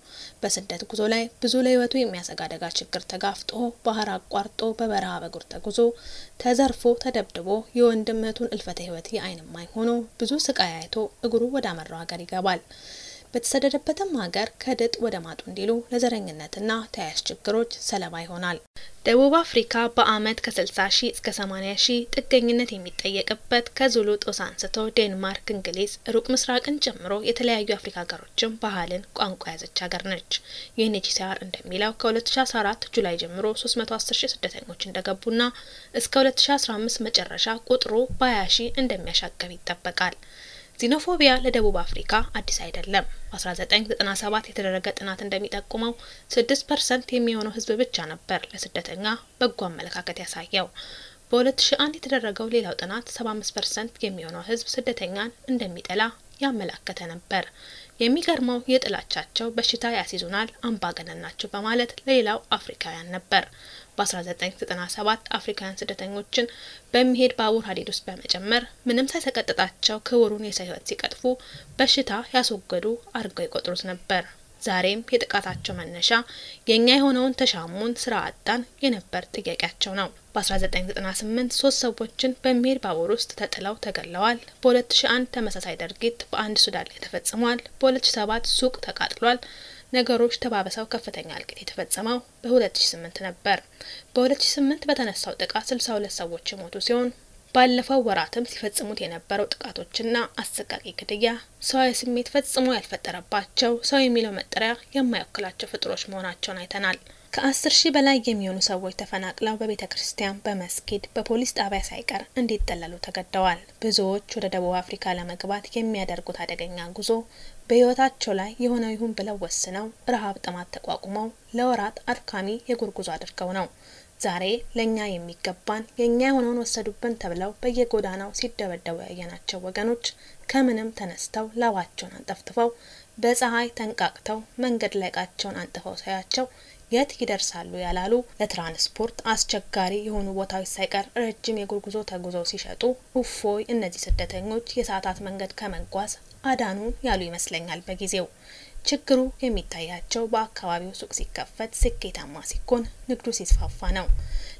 በስደት ጉዞ ላይ ብዙ ለሕይወቱ የሚያሰጋ አደጋ ችግር ተጋፍጦ ባህር አቋርጦ በበረሃ በእግር ተጉዞ ተዘርፎ ተደብድቦ የወንድም እህቱን እልፈተ ሕይወት የዓይን እማኝ ሆኖ ብዙ ስቃይ አይቶ እግሩ ወደ አመራው ሀገር ይገባል። በተሰደደበትም ሀገር ከድጥ ወደ ማጡ እንዲሉ ለዘረኝነትና ተያያዥ ችግሮች ሰለባ ይሆናል። ደቡብ አፍሪካ በዓመት ከ60 ሺህ እስከ 80 ሺህ ጥገኝነት የሚጠየቅበት ከዙሉ ጦስ አንስቶ ዴንማርክ፣ እንግሊዝ፣ ሩቅ ምስራቅን ጨምሮ የተለያዩ አፍሪካ ሀገሮችን ባህልን፣ ቋንቋ የያዘች ሀገር ነች። UNHCR እንደሚለው ከ2014 July ጀምሮ 310 ሺህ ስደተኞች እንደገቡና እስከ 2015 መጨረሻ ቁጥሩ በ20 ሺህ እንደሚያሻቅብ ይጠበቃል። xenophobia ለደቡብ አፍሪካ አዲስ አይደለም። በ1997 የተደረገ ጥናት እንደሚጠቁመው 6 percent የሚሆነው ሕዝብ ብቻ ነበር ለስደተኛ በጎ አመለካከት ያሳየው። በ2001 የተደረገው ሌላው ጥናት 75 percent የሚሆነው ሕዝብ ስደተኛን እንደሚጠላ ያመላከተ ነበር። የሚገርመው የጥላቻቸው በሽታ ያስይዙናል፣ አምባገነን ናቸው በማለት ለሌላው አፍሪካውያን ነበር። በ1997 አፍሪካውያን ስደተኞችን በሚሄድ ባቡር ሀዲድ ውስጥ በመጨመር ምንም ሳይሰቀጥጣቸው ክቡሩን የሰው ሕይወት ሲቀጥፉ በሽታ ያስወገዱ አድርገው ይቆጥሩት ነበር። ዛሬም የጥቃታቸው መነሻ የእኛ የሆነውን ተሻሙን ስራ አጣን የነበር ጥያቄያቸው ነው። በ1998 ሶስት ሰዎችን በሚሄድ ባቡር ውስጥ ተጥለው ተገለዋል። በ2001 ተመሳሳይ ድርጊት በአንድ ሱዳን ላይ ተፈጽሟል። በ2007 ሱቅ ተቃጥሏል። ነገሮች ተባብሰው ከፍተኛ እልቂት የተፈጸመው በ2008 ነበር። በ2008 በተነሳው ጥቃት 62 ሰዎች የሞቱ ሲሆን ባለፈው ወራትም ሲፈጽሙት የነበረው ጥቃቶችና አሰቃቂ ግድያ ሰዋዊ ስሜት ፈጽሞ ያልፈጠረባቸው ሰው የሚለው መጠሪያ የማይወክላቸው ፍጡሮች መሆናቸውን አይተናል። ከአስር ሺህ በላይ የሚሆኑ ሰዎች ተፈናቅለው በቤተ ክርስቲያን፣ በመስጊድ፣ በፖሊስ ጣቢያ ሳይቀር እንዲጠለሉ ተገደዋል። ብዙዎች ወደ ደቡብ አፍሪካ ለመግባት የሚያደርጉት አደገኛ ጉዞ በሕይወታቸው ላይ የሆነው ይሁን ብለው ወስነው ረሃብ፣ ጥማት ተቋቁመው ለወራት አድካሚ የእግር ጉዞ አድርገው ነው። ዛሬ ለእኛ የሚገባን የእኛ የሆነውን ወሰዱብን ተብለው በየጎዳናው ሲደበደቡ ያየናቸው ወገኖች ከምንም ተነስተው ላባቸውን አንጠፍጥፈው በፀሐይ ተንቃቅተው መንገድ ላይ እቃቸውን አንጥፈው ሳያቸው የት ይደርሳሉ ያላሉ ለትራንስፖርት አስቸጋሪ የሆኑ ቦታዎች ሳይቀር ረጅም የእግር ጉዞ ተጉዘው ሲሸጡ እፎይ እነዚህ ስደተኞች የሰዓታት መንገድ ከመጓዝ አዳኑን ያሉ ይመስለኛል በጊዜው። ችግሩ የሚታያቸው በአካባቢው ሱቅ ሲከፈት ስኬታማ ሲኮን ንግዱ ሲስፋፋ ነው።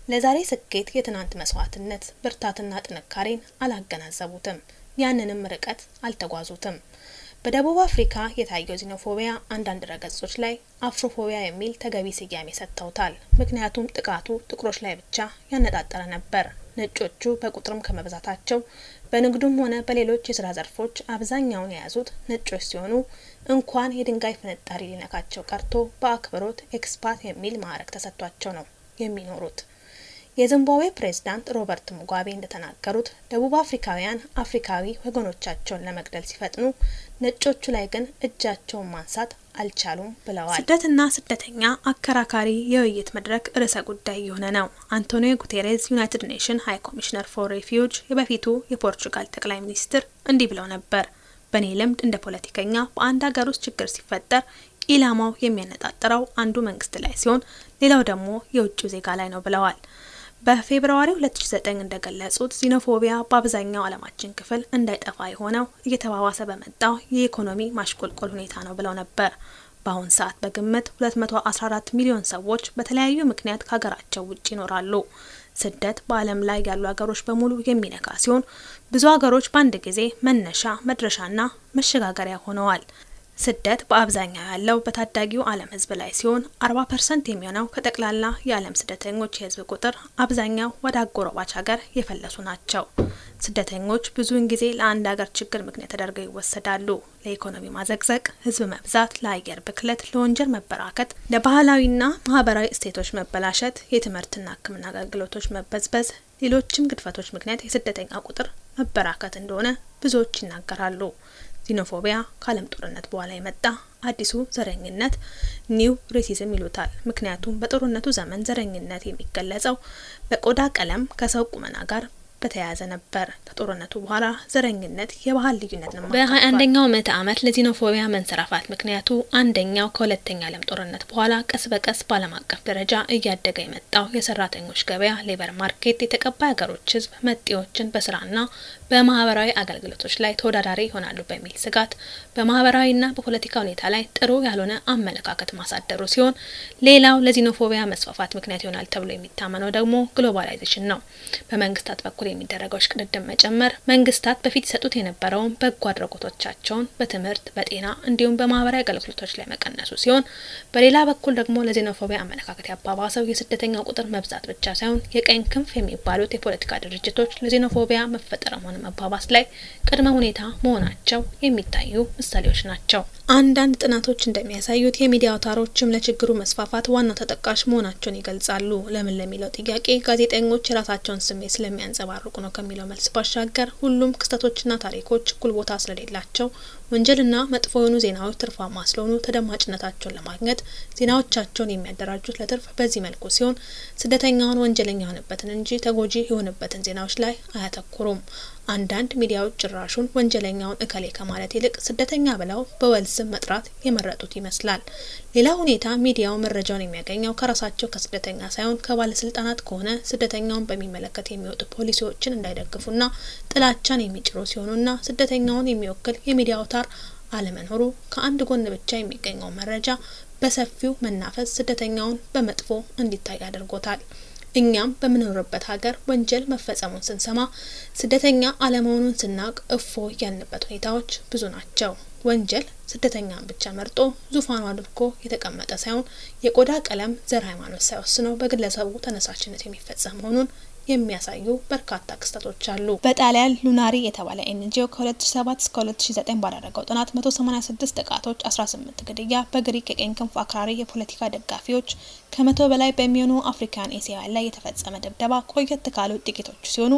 ለዛሬ ስኬት የትናንት መስዋዕትነት ብርታትና ጥንካሬን አላገናዘቡትም። ያንንም ርቀት አልተጓዙትም። በደቡብ አፍሪካ የታየው ዚኖፎቢያ አንዳንድ ድረገጾች ላይ አፍሮፎቢያ የሚል ተገቢ ስያሜ ሰጥተውታል። ምክንያቱም ጥቃቱ ጥቁሮች ላይ ብቻ ያነጣጠረ ነበር። ነጮቹ በቁጥርም ከመብዛታቸው በንግዱም ሆነ በሌሎች የስራ ዘርፎች አብዛኛውን የያዙት ነጮች ሲሆኑ እንኳን የድንጋይ ፍንጣሪ ሊነካቸው ቀርቶ በአክብሮት expat የሚል ማዕረግ ተሰጥቷቸው ነው የሚኖሩት። የዚምባብዌ ፕሬዝዳንት ሮበርት ሙጋቤ እንደተናገሩት ደቡብ አፍሪካውያን አፍሪካዊ ወገኖቻቸውን ለመግደል ሲፈጥኑ፣ ነጮቹ ላይ ግን እጃቸውን ማንሳት አልቻሉም ብለዋል። ስደትና ስደተኛ አከራካሪ የውይይት መድረክ ርዕሰ ጉዳይ የሆነ ነው። አንቶኒዮ ጉቴሬዝ United Nation High Commissioner for Refugee የበፊቱ የፖርቹጋል ጠቅላይ ሚኒስትር እንዲህ ብለው ነበር። በእኔ ልምድ እንደ ፖለቲከኛ በአንድ ሀገር ውስጥ ችግር ሲፈጠር ኢላማው የሚያነጣጥረው አንዱ መንግስት ላይ ሲሆን፣ ሌላው ደግሞ የውጭው ዜጋ ላይ ነው ብለዋል። በ February 2009 እንደገለጹት xenophobia በአብዛኛው ዓለማችን ክፍል እንዳይጠፋ የሆነው እየተባባሰ በመጣው የኢኮኖሚ ማሽቆልቆል ሁኔታ ነው ብለው ነበር። በአሁን ሰዓት በግምት 214 ሚሊዮን ሰዎች በተለያዩ ምክንያት ከሀገራቸው ውጭ ይኖራሉ። ስደት በዓለም ላይ ያሉ ሀገሮች በሙሉ የሚነካ ሲሆን ብዙ ሀገሮች በአንድ ጊዜ መነሻ መድረሻና መሸጋገሪያ ሆነዋል። ስደት በአብዛኛው ያለው በታዳጊው ዓለም ሕዝብ ላይ ሲሆን 40 percent የሚሆነው ከጠቅላላ የዓለም ስደተኞች የሕዝብ ቁጥር አብዛኛው ወደ አጎራባች ሀገር የፈለሱ ናቸው። ስደተኞች ብዙውን ጊዜ ለአንድ ሀገር ችግር ምክንያት ተደርገው ይወሰዳሉ። ለኢኮኖሚ ማዘቅዘቅ፣ ሕዝብ መብዛት፣ ለአየር ብክለት፣ ለወንጀል መበራከት፣ ለባህላዊና ማህበራዊ እሴቶች መበላሸት፣ የትምህርትና ሕክምና አገልግሎቶች መበዝበዝ፣ ሌሎችም ግድፈቶች ምክንያት የስደተኛ ቁጥር መበራከት እንደሆነ ብዙዎች ይናገራሉ። ዚኖፎቢያ ከዓለም ጦርነት በኋላ የመጣ አዲሱ ዘረኝነት ኒው ሬሲዝም ይሉታል። ምክንያቱም በጦርነቱ ዘመን ዘረኝነት የሚገለጸው በቆዳ ቀለም ከሰው ቁመና ጋር በተያያዘ ነበር። ከጦርነቱ በኋላ ዘረኝነት የባህል ልዩነት ነው። በሀያ አንደኛው ምዕተ ዓመት ለ xenophobia መንሰራፋት ምክንያቱ አንደኛው ከሁለተኛ ዓለም ጦርነት በኋላ ቀስ በቀስ በዓለም አቀፍ ደረጃ እያደገ የመጣው የሰራተኞች ገበያ labor market የተቀባይ ሀገሮች ሕዝብ መጤዎችን በስራና በማህበራዊ አገልግሎቶች ላይ ተወዳዳሪ ይሆናሉ በሚል ስጋት በማህበራዊና በፖለቲካ ሁኔታ ላይ ጥሩ ያልሆነ አመለካከት ማሳደሩ ሲሆን ሌላው ለ xenophobia መስፋፋት ምክንያት ይሆናል ተብሎ የሚታመነው ደግሞ globalization ነው። በመንግስታት በኩል የሚደረገው እሽቅድድም መጨመር መንግስታት በፊት ይሰጡት የነበረውን በጎ አድራጎቶቻቸውን በትምህርት፣ በጤና እንዲሁም በማህበራዊ አገልግሎቶች ላይ መቀነሱ ሲሆን በሌላ በኩል ደግሞ ለዜኖፎቢያ አመለካከት ያባባሰው የስደተኛ ቁጥር መብዛት ብቻ ሳይሆን የቀኝ ክንፍ የሚባሉት የፖለቲካ ድርጅቶች ለዜኖፎቢያ መፈጠርም ሆነ መባባስ ላይ ቅድመ ሁኔታ መሆናቸው የሚታዩ ምሳሌዎች ናቸው። አንዳንድ ጥናቶች እንደሚያሳዩት የሚዲያ አውታሮችም ለችግሩ መስፋፋት ዋናው ተጠቃሽ መሆናቸውን ይገልጻሉ። ለምን ለሚለው ጥያቄ ጋዜጠኞች የራሳቸውን ስሜት ስለሚያንጸባርቁ ነው ከሚለው መልስ ባሻገር ሁሉም ክስተቶችና ታሪኮች እኩል ቦታ ስለሌላቸው ወንጀልና መጥፎ የሆኑ ዜናዎች ትርፋማ ስለሆኑ ተደማጭነታቸውን ለማግኘት ዜናዎቻቸውን የሚያደራጁት ለትርፍ በዚህ መልኩ ሲሆን ስደተኛውን ወንጀለኛ የሆነበትን እንጂ ተጎጂ የሆነበትን ዜናዎች ላይ አያተኩሩም። አንዳንድ ሚዲያዎች ጭራሹን ወንጀለኛውን እከሌ ከማለት ይልቅ ስደተኛ ብለው በወል ስም መጥራት የመረጡት ይመስላል። ሌላ ሁኔታ ሚዲያው መረጃውን የሚያገኘው ከራሳቸው ከስደተኛ ሳይሆን ከባለስልጣናት ከሆነ ስደተኛውን በሚመለከት የሚወጡ ፖሊሲዎችን እንዳይደግፉና ጥላቻን የሚጭሩ ሲሆኑና ስደተኛውን የሚወክል የሚዲያ አውታር አለመኖሩ ከአንድ ጎን ብቻ የሚገኘው መረጃ በሰፊው መናፈስ ስደተኛውን በመጥፎ እንዲታይ አድርጎታል። እኛም በምንኖርበት ሀገር ወንጀል መፈጸሙን ስንሰማ ስደተኛ አለመሆኑን ስናውቅ እፎ ያልንበት ሁኔታዎች ብዙ ናቸው። ወንጀል ስደተኛን ብቻ መርጦ ዙፋኑ አድርጎ የተቀመጠ ሳይሆን የቆዳ ቀለም፣ ዘር፣ ሃይማኖት ሳይወስነው በግለሰቡ ተነሳሽነት የሚፈጸም መሆኑን የሚያሳዩ በርካታ ክስተቶች አሉ። በጣሊያን ሉናሪ የተባለ NGO ከ2007 እስከ 2009 ባደረገው ጥናት 186 ጥቃቶች፣ 18 ግድያ በግሪክ የቀኝ ክንፍ አክራሪ የፖለቲካ ደጋፊዎች ከመቶ በላይ በሚሆኑ አፍሪካን ኤሲያውያን ላይ የተፈጸመ ድብደባ ቆየት ካሉት ጥቂቶቹ ሲሆኑ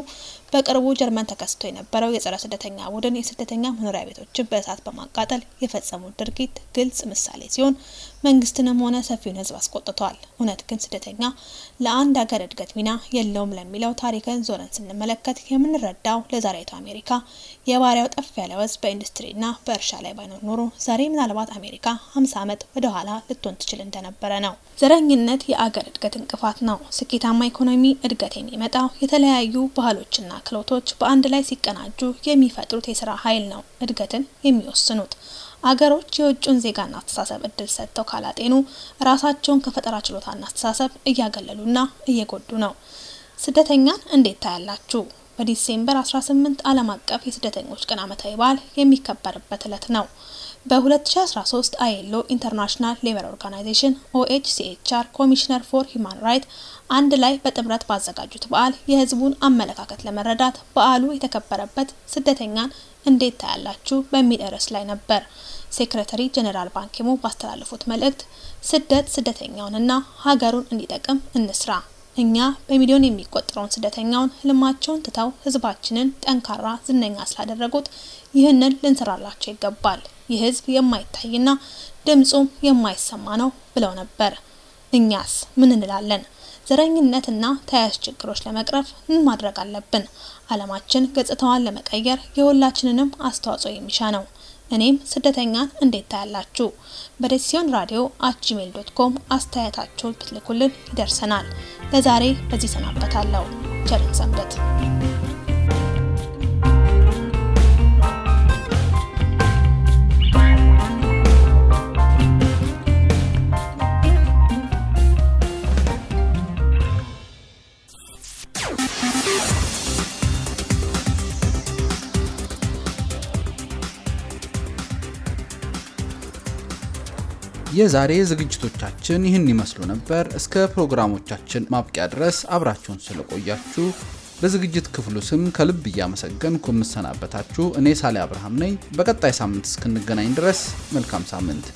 በቅርቡ ጀርመን ተከስቶ የነበረው የጸረ ስደተኛ ቡድን የስደተኛ መኖሪያ ቤቶችን በእሳት በማቃጠል የፈጸሙት ድርጊት ግልጽ ምሳሌ ሲሆን መንግስትንም ሆነ ሰፊውን ሕዝብ አስቆጥቷል። እውነት ግን ስደተኛ ለአንድ ሀገር እድገት ሚና የለውም ለሚለው ታሪክን ዞረን ስንመለከት የምንረዳው ለዛሬቱ አሜሪካ የባሪያው ጠፍ ያለ ወዝ በኢንዱስትሪና በእርሻ ላይ ባይኖር ኖሮ ዛሬ ምናልባት አሜሪካ 50 ዓመት ወደ ኋላ ልትሆን ትችል እንደነበረ ነው። ዘረኝነት የአገር እድገት እንቅፋት ነው። ስኬታማ ኢኮኖሚ እድገት የሚመጣው የተለያዩ ባህሎችና ክህሎቶች በአንድ ላይ ሲቀናጁ የሚፈጥሩት የስራ ኃይል ነው እድገትን የሚወስኑት። አገሮች የውጭውን ዜጋና አስተሳሰብ እድል ሰጥተው ካላጤኑ ራሳቸውን ከፈጠራ ችሎታና አስተሳሰብ እያገለሉና እየጎዱ ነው። ስደተኛን እንዴት ታያላችሁ? በ December 18 ዓለም አቀፍ የስደተኞች ቀን ዓመታዊ በዓል የሚከበርበት ዕለት ነው። በ2013 ILO International Labor Organization OHCHR Commissioner for Human Right አንድ ላይ በጥምረት ባዘጋጁት በዓል የሕዝቡን አመለካከት ለመረዳት በዓሉ የተከበረበት ስደተኛን እንዴት ታያላችሁ በሚል ርዕስ ላይ ነበር። ሴክሬታሪ ጀኔራል ባንኪሙ ባስተላለፉት መልእክት ስደት ስደተኛውንና ሀገሩን እንዲጠቅም እንስራ። እኛ በሚሊዮን የሚቆጠረውን ስደተኛውን ህልማቸውን ትተው ህዝባችንን ጠንካራ ዝነኛ ስላደረጉት ይህንን ልንሰራላቸው ይገባል። ይህ ህዝብ የማይታይና ድምፁም የማይሰማ ነው ብለው ነበር። እኛስ ምን እንላለን? ዘረኝነትና ተያያዥ ችግሮች ለመቅረፍ ምን ማድረግ አለብን? ዓለማችን ገጽታዋን ለመቀየር የሁላችንንም አስተዋጽኦ የሚሻ ነው። እኔም ስደተኛን እንዴት ታያላችሁ? በደሲዮን radio at Gmail dot com አስተያየታችሁን ብትልኩልን ይደርሰናል። ለዛሬ በዚህ ሰናበታለሁ። ቸር ሰንብቱ። የዛሬ ዝግጅቶቻችን ይህን ይመስሉ ነበር። እስከ ፕሮግራሞቻችን ማብቂያ ድረስ አብራችሁን ስለቆያችሁ በዝግጅት ክፍሉ ስም ከልብ እያመሰገንኩ የምሰናበታችሁ እኔ ሳሌ አብርሃም ነኝ። በቀጣይ ሳምንት እስክንገናኝ ድረስ መልካም ሳምንት